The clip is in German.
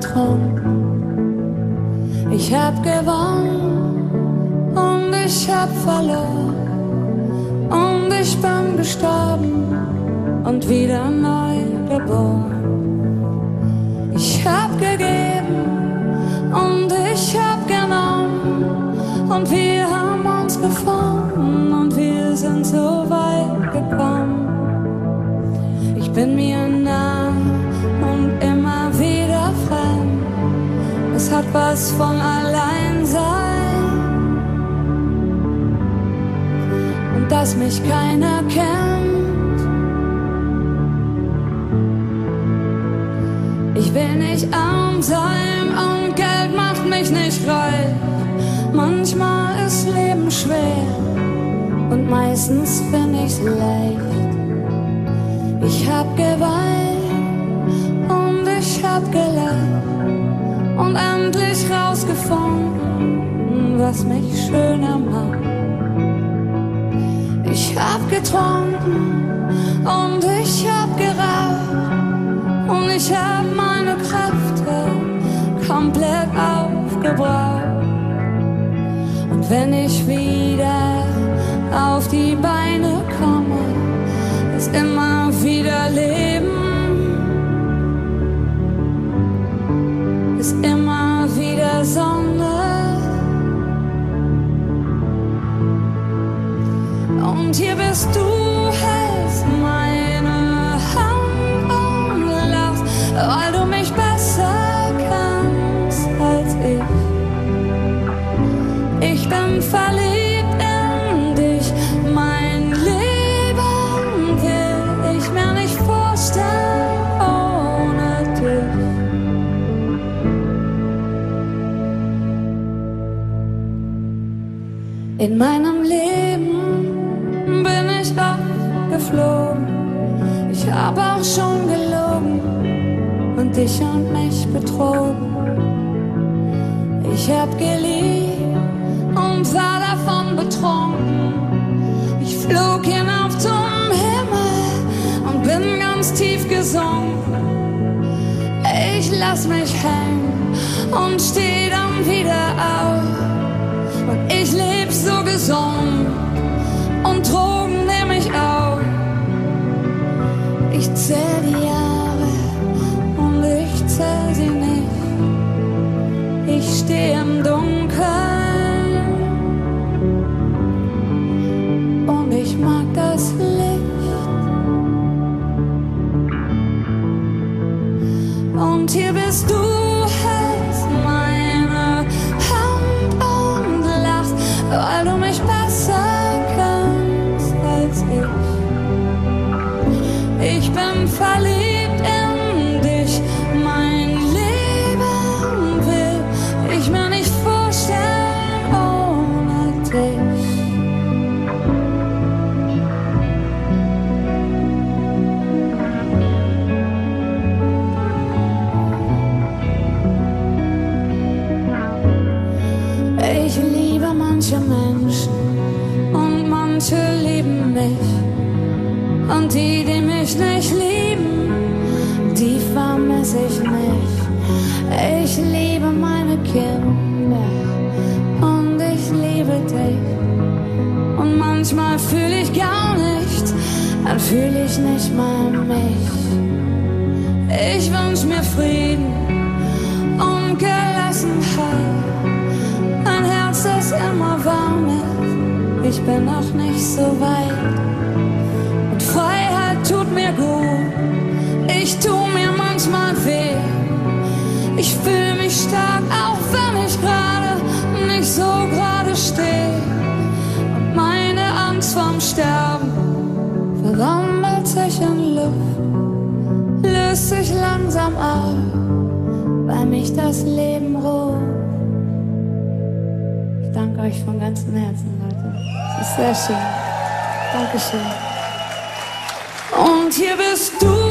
getrunken. Ich hab gewonnen und ich hab verloren. Und ich bin gestorben und wieder neu geboren. Ich hab gegeben und ich hab genommen. Und wir haben uns gefunden und wir sind so was von allein sein. Und dass mich keiner kennt. Ich will nicht arm sein und Geld macht mich nicht reich. Manchmal ist Leben schwer und meistens bin ich's leicht. Ich hab geweint und ich hab gelacht und endlich rausgefunden, was mich schöner macht. Ich hab getrunken und ich hab geraucht und ich hab meine Kräfte komplett aufgebraucht. Und wenn ich wieder auf die Beine komme, ist immer wieder Leben, hier bist du, hältst meine Hand und lachst, weil du mich besser kannst als ich. Ich bin verliebt in dich, mein Leben will ich mir nicht vorstellen ohne dich. In meinem Leben geflogen. Ich habe auch schon gelogen und dich und mich betrogen. Ich hab geliebt und war davon betrunken. Ich flog hinauf zum Himmel und bin ganz tief gesunken. Ich lass mich hängen und steh dann wieder auf. Und ich leb so gesund zähl die Jahre und ich zähl sie nicht. Ich steh im Dunkeln und ich mag das Licht. Und hier bist du, Und die, die mich nicht lieben, die vermisse ich nicht. Ich liebe meine Kinder und ich liebe dich. Und manchmal fühle ich gar nichts, dann fühle ich nicht mal mich. Ich wünsch mir Frieden und Gelassenheit. Ein Herz, das immer warm ist. Ich bin noch nicht so weit. Weil mich das Leben ruht. Ich danke euch von ganzem Herzen, Leute. Es ist sehr schön. Dankeschön. Und hier bist du.